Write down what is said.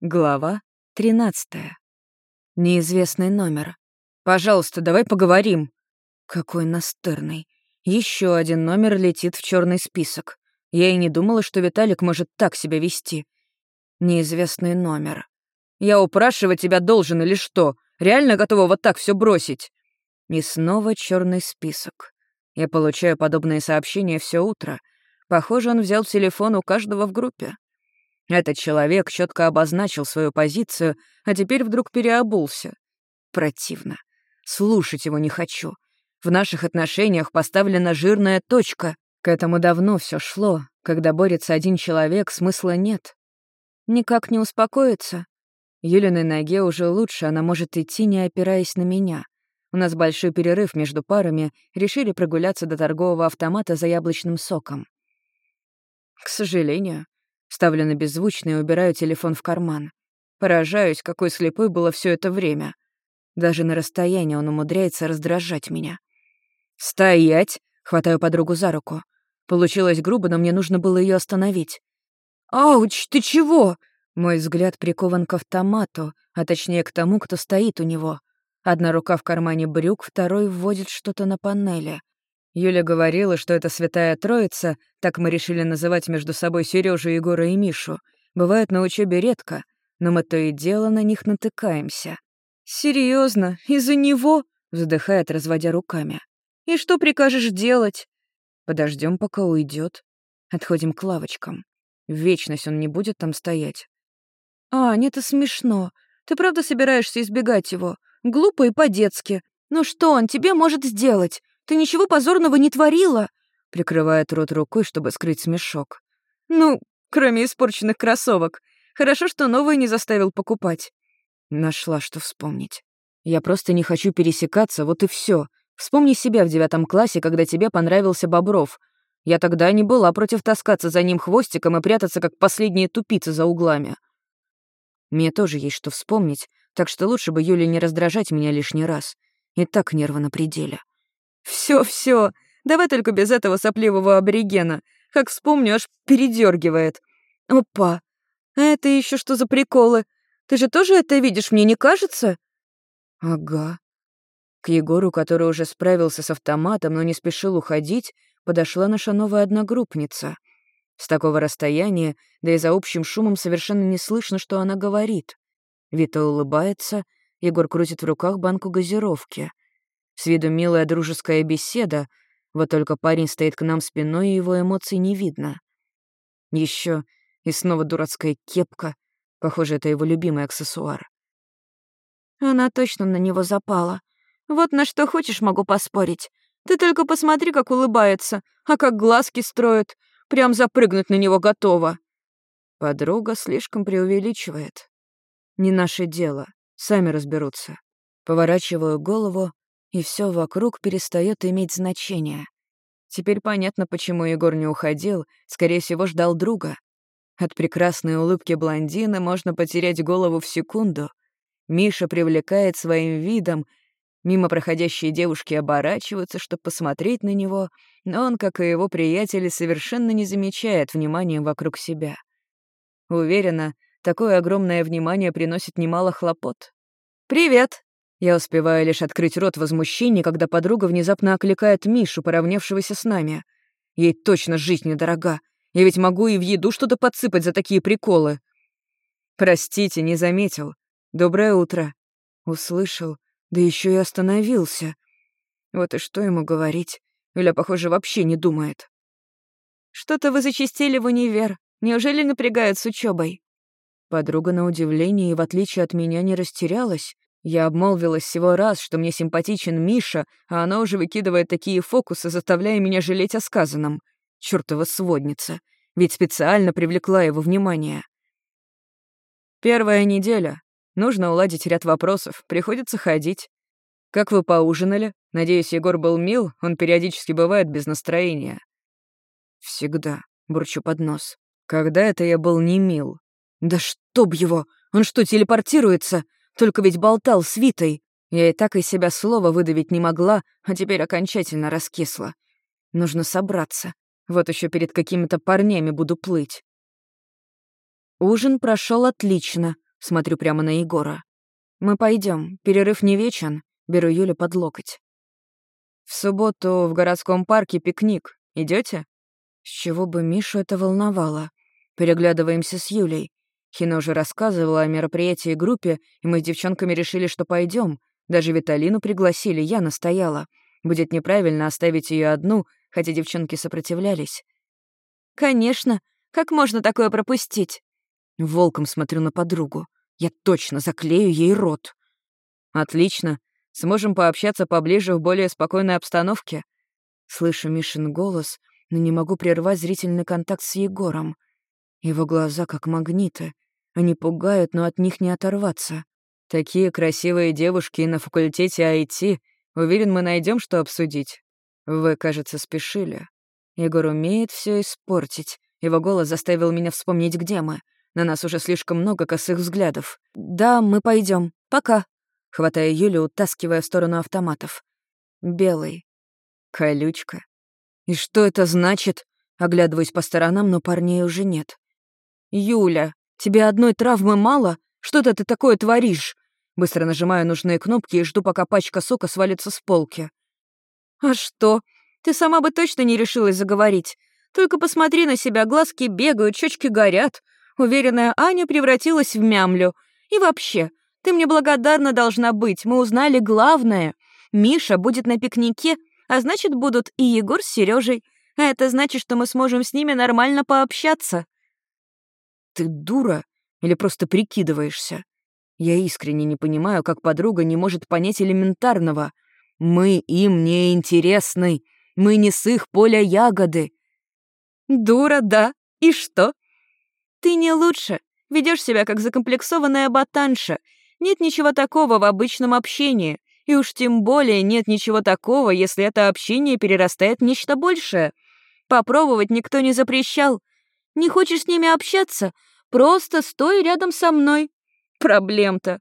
Глава 13. Неизвестный номер. «Пожалуйста, давай поговорим». Какой настырный. Еще один номер летит в черный список. Я и не думала, что Виталик может так себя вести. Неизвестный номер. «Я упрашивать тебя должен или что? Реально готова вот так все бросить?» И снова черный список. Я получаю подобные сообщения все утро. Похоже, он взял телефон у каждого в группе. Этот человек четко обозначил свою позицию, а теперь вдруг переобулся. Противно. Слушать его не хочу. В наших отношениях поставлена жирная точка. К этому давно все шло. Когда борется один человек, смысла нет. Никак не успокоится. Юлиной ноге уже лучше, она может идти, не опираясь на меня. У нас большой перерыв между парами, решили прогуляться до торгового автомата за яблочным соком. К сожалению, Ставлю на беззвучный и убираю телефон в карман. Поражаюсь, какой слепой было все это время. Даже на расстоянии он умудряется раздражать меня. «Стоять!» — хватаю подругу за руку. Получилось грубо, но мне нужно было ее остановить. «Ауч, ты чего?» Мой взгляд прикован к автомату, а точнее к тому, кто стоит у него. Одна рука в кармане брюк, второй вводит что-то на панели. Юля говорила, что это святая троица, так мы решили называть между собой Сережу, Егора и Мишу. Бывает на учебе редко, но мы то и дело на них натыкаемся. Серьезно, из-за него? вздыхает, разводя руками. И что прикажешь делать? Подождем, пока уйдет. Отходим к лавочкам. Вечность он не будет там стоять. А, нет, это смешно. Ты правда собираешься избегать его? Глупо и по-детски. Ну что он тебе может сделать? Ты ничего позорного не творила!» Прикрывает рот рукой, чтобы скрыть смешок. «Ну, кроме испорченных кроссовок. Хорошо, что новые не заставил покупать». Нашла, что вспомнить. Я просто не хочу пересекаться, вот и все. Вспомни себя в девятом классе, когда тебе понравился Бобров. Я тогда не была против таскаться за ним хвостиком и прятаться, как последние тупицы за углами. Мне тоже есть что вспомнить, так что лучше бы Юле не раздражать меня лишний раз. И так нервы на пределе. Все, все, давай только без этого сопливого аборигена. Как вспомню, аж передергивает. Опа, а это еще что за приколы? Ты же тоже это видишь, мне не кажется? Ага. К Егору, который уже справился с автоматом, но не спешил уходить, подошла наша новая одногруппница. С такого расстояния, да и за общим шумом совершенно не слышно, что она говорит. Вита улыбается, Егор крутит в руках банку газировки. С виду милая дружеская беседа, вот только парень стоит к нам спиной, и его эмоций не видно. Еще и снова дурацкая кепка. Похоже, это его любимый аксессуар. Она точно на него запала. Вот на что хочешь, могу поспорить. Ты только посмотри, как улыбается, а как глазки строит. Прям запрыгнуть на него готова. Подруга слишком преувеличивает. Не наше дело, сами разберутся. Поворачиваю голову и все вокруг перестает иметь значение. Теперь понятно, почему Егор не уходил, скорее всего, ждал друга. От прекрасной улыбки блондина можно потерять голову в секунду. Миша привлекает своим видом, мимо проходящие девушки оборачиваются, чтобы посмотреть на него, но он, как и его приятели, совершенно не замечает внимания вокруг себя. Уверена, такое огромное внимание приносит немало хлопот. «Привет!» Я успеваю лишь открыть рот возмущения, когда подруга внезапно окликает Мишу, поравнявшегося с нами. Ей точно жизнь недорога. Я ведь могу и в еду что-то подсыпать за такие приколы. Простите, не заметил. Доброе утро. Услышал, да еще и остановился. Вот и что ему говорить. Юля, похоже, вообще не думает. Что-то вы зачистили в универ. Неужели напрягают с учебой? Подруга на удивление и, в отличие от меня, не растерялась, я обмолвилась всего раз, что мне симпатичен Миша, а она уже выкидывает такие фокусы, заставляя меня жалеть о сказанном. Чёртова сводница. Ведь специально привлекла его внимание. Первая неделя. Нужно уладить ряд вопросов. Приходится ходить. Как вы поужинали? Надеюсь, Егор был мил, он периодически бывает без настроения. Всегда, бурчу под нос. Когда это я был не мил? Да чтоб его! Он что, телепортируется? Только ведь болтал с Витой. Я и так из себя слова выдавить не могла, а теперь окончательно раскисла. Нужно собраться. Вот еще перед какими-то парнями буду плыть. Ужин прошел отлично. смотрю прямо на Егора. «Мы пойдем. перерыв не вечен», — беру Юлю под локоть. «В субботу в городском парке пикник. Идете? С чего бы Мишу это волновало? Переглядываемся с Юлей. Хина уже рассказывала о мероприятии группе, и мы с девчонками решили, что пойдем. Даже Виталину пригласили, я настояла. Будет неправильно оставить ее одну, хотя девчонки сопротивлялись. «Конечно. Как можно такое пропустить?» Волком смотрю на подругу. Я точно заклею ей рот. «Отлично. Сможем пообщаться поближе в более спокойной обстановке». Слышу Мишин голос, но не могу прервать зрительный контакт с Егором. Его глаза как магниты. Они пугают, но от них не оторваться. Такие красивые девушки на факультете IT. Уверен, мы найдем, что обсудить. Вы, кажется, спешили. Егор умеет все испортить. Его голос заставил меня вспомнить, где мы. На нас уже слишком много косых взглядов. «Да, мы пойдем. Пока», — хватая Юлю, утаскивая в сторону автоматов. «Белый. Колючка. И что это значит?» Оглядываюсь по сторонам, но парней уже нет. «Юля, тебе одной травмы мало? Что-то ты такое творишь?» Быстро нажимаю нужные кнопки и жду, пока пачка сока свалится с полки. «А что? Ты сама бы точно не решилась заговорить. Только посмотри на себя, глазки бегают, щечки горят. Уверенная Аня превратилась в мямлю. И вообще, ты мне благодарна должна быть, мы узнали главное. Миша будет на пикнике, а значит, будут и Егор с Сережей. А это значит, что мы сможем с ними нормально пообщаться. Ты дура или просто прикидываешься? Я искренне не понимаю, как подруга не может понять элементарного. Мы им не интересны. Мы не с их поля ягоды. Дура, да. И что? Ты не лучше. Ведешь себя как закомплексованная ботанша. Нет ничего такого в обычном общении. И уж тем более нет ничего такого, если это общение перерастает в нечто большее. Попробовать никто не запрещал. Не хочешь с ними общаться? Просто стой рядом со мной. Проблем-то.